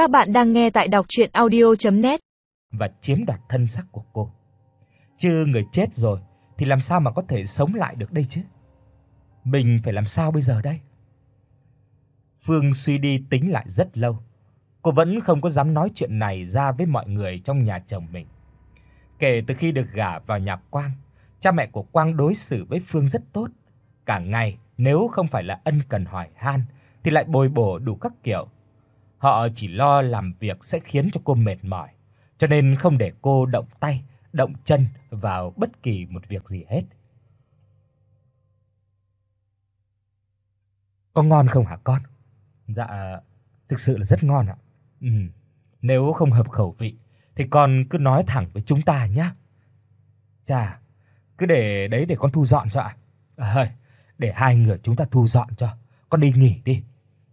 Các bạn đang nghe tại đọc audio net và chiếm đoạt thân xác của cô. Chứ người chết rồi thì làm sao mà có thể sống lại được đây chứ? Mình phải làm sao bây giờ đây? Phương suy đi tính lại rất lâu. Cô vẫn không có dám nói chuyện này ra với mọi người trong nhà chồng mình. Kể từ khi được gả vào nhà Quang, cha mẹ của Quang đối xử với Phương rất tốt. Cả ngày nếu không phải là ân cần hỏi han thì lại bồi bổ đủ các kiểu. Họ chỉ lo làm việc sẽ khiến cho cô mệt mỏi, cho nên không để cô động tay, động chân vào bất kỳ một việc gì hết. Có ngon không hả con? Dạ, thực sự là rất ngon ạ. Ừm, nếu không hợp khẩu vị thì con cứ nói thẳng với chúng ta nhé. Chà, cứ để đấy để con thu dọn cho ạ. À, để hai người chúng ta thu dọn cho. Con đi nghỉ đi.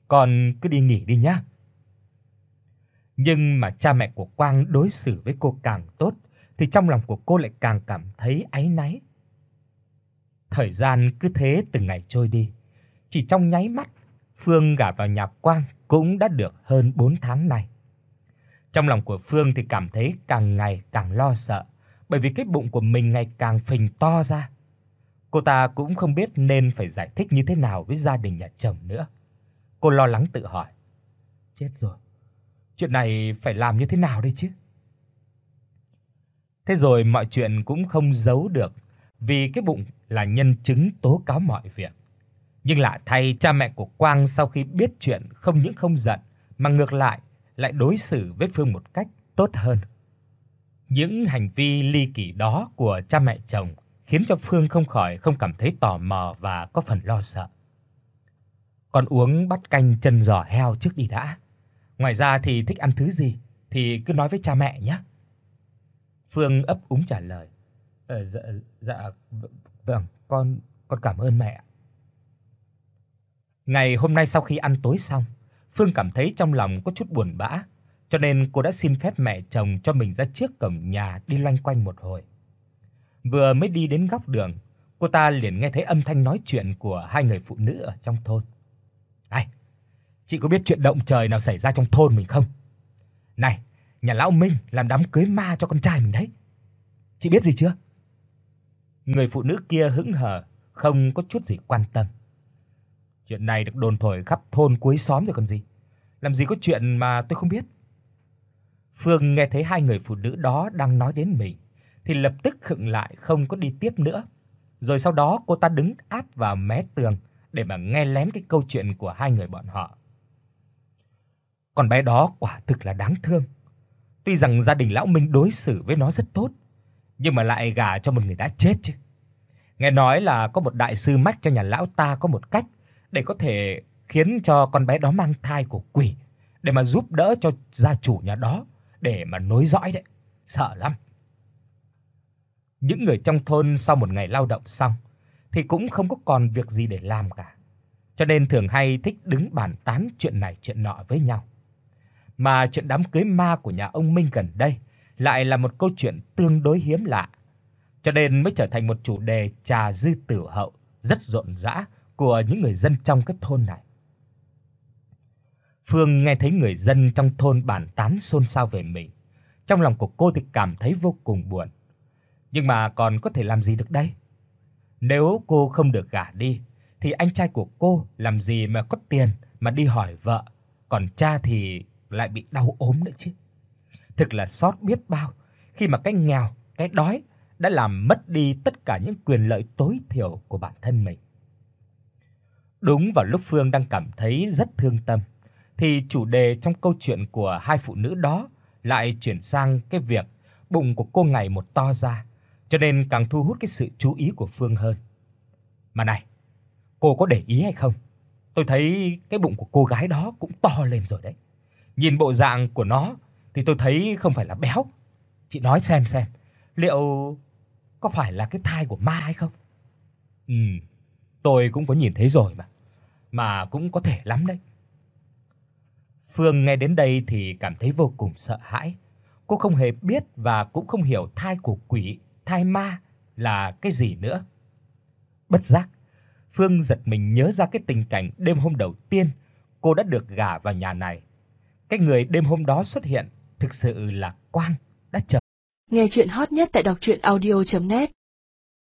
Con cứ đi nghỉ đi nhá. Nhưng mà cha mẹ của Quang đối xử với cô càng tốt thì trong lòng của cô lại càng cảm thấy áy náy. Thời gian cứ thế từng ngày trôi đi. Chỉ trong nháy mắt, Phương gả vào nhà Quang cũng đã được hơn 4 tháng này. Trong lòng của Phương thì cảm thấy càng ngày càng lo sợ, bởi vì cái bụng của mình ngày càng phình to ra. Cô ta cũng không biết nên phải giải thích như thế nào với gia đình nhà chồng nữa. Cô lo lắng tự hỏi. Chết rồi. Chuyện này phải làm như thế nào đây chứ? Thế rồi mọi chuyện cũng không giấu được, vì cái bụng là nhân chứng tố cáo mọi việc. Nhưng lạ thay cha mẹ của Quang sau khi biết chuyện không những không giận mà ngược lại lại đối xử với Phương một cách tốt hơn. Những hành vi ly kỳ đó của cha mẹ chồng khiến cho Phương không khỏi không cảm thấy tò mò và có phần lo sợ. Con uống bát canh chân giò heo trước đi đã. Ngoài ra thì thích ăn thứ gì thì cứ nói với cha mẹ nhé. Phương ấp úng trả lời. Ờ dạ dạ vâng, con con cảm ơn mẹ. Ngày hôm nay sau khi ăn tối xong, Phương cảm thấy trong lòng có chút buồn bã, cho nên cô đã xin phép mẹ chồng cho mình ra trước cổng nhà đi loanh quanh một hồi. Vừa mới đi đến góc đường, cô ta liền nghe thấy âm thanh nói chuyện của hai người phụ nữ ở trong thôn. "Này, chị có biết chuyện động trời nào xảy ra trong thôn mình không? Này, nhà lão Minh làm đám cưới ma cho con trai mình đấy. Chị biết gì chưa?" Người phụ nữ kia hững hờ, không có chút gì quan tâm. Chuyện này được đồn thổi khắp thôn cuối xóm rồi còn gì. Làm gì có chuyện mà tôi không biết. Phương nghe thấy hai người phụ nữ đó đang nói đến mình thì lập tức khựng lại không có đi tiếp nữa. Rồi sau đó cô ta đứng áp vào mé tường để mà nghe lén cái câu chuyện của hai người bọn họ. Con bé đó quả thực là đáng thương. Tuy rằng gia đình lão Minh đối xử với nó rất tốt, nhưng mà lại gả cho một người đã chết chứ. Nghe nói là có một đại sư mách cho nhà lão ta có một cách để có thể khiến cho con bé đó mang thai của quỷ để mà giúp đỡ cho gia chủ nhà đó để mà nối dõi đấy. Sợ lắm. Những người trong thôn sau một ngày lao động xong thì cũng không có còn việc gì để làm cả. Cho nên thường hay thích đứng bàn tán chuyện này chuyện nọ với nhau. Mà chuyện đám cưới ma của nhà ông Minh gần đây lại là một câu chuyện tương đối hiếm lạ, cho nên mới trở thành một chủ đề trà dư tử hậu rất rộn rã của những người dân trong cái thôn này. Phương nghe thấy người dân trong thôn bàn tán xôn xao về mình, trong lòng của cô thì cảm thấy vô cùng buồn. Nhưng mà còn có thể làm gì được đây? Nếu cô không được gả đi thì anh trai của cô làm gì mà có tiền mà đi hỏi vợ, còn cha thì lại bị đau ốm nữa chứ. Thực là sót biết bao khi mà cái nghèo, cái đói đã làm mất đi tất cả những quyền lợi tối thiểu của bản thân mình. Đúng vào lúc Phương đang cảm thấy rất thương tâm thì chủ đề trong câu chuyện của hai phụ nữ đó lại chuyển sang cái việc bụng của cô ngày một to ra, cho nên càng thu hút cái sự chú ý của Phương hơn. Mà này, cô có để ý hay không? Tôi thấy cái bụng của cô gái đó cũng to lên rồi đấy. Nhìn bộ dạng của nó thì tôi thấy không phải là béo. Chị nói xem xem, liệu có phải là cái thai của ma hay không? Ừ, tôi cũng có nhìn thấy rồi mà. Mà cũng có thể lắm đấy. Phương nghe đến đây thì cảm thấy vô cùng sợ hãi. Cô không hề biết và cũng không hiểu thai của quỷ, thai ma là cái gì nữa. Bất giác, Phương giật mình nhớ ra cái tình cảnh đêm hôm đầu tiên cô đã được gả vào nhà này cái người đêm hôm đó xuất hiện thực sự là Quang, đã chờ. Nghe truyện hot nhất tại doctruyenaudio.net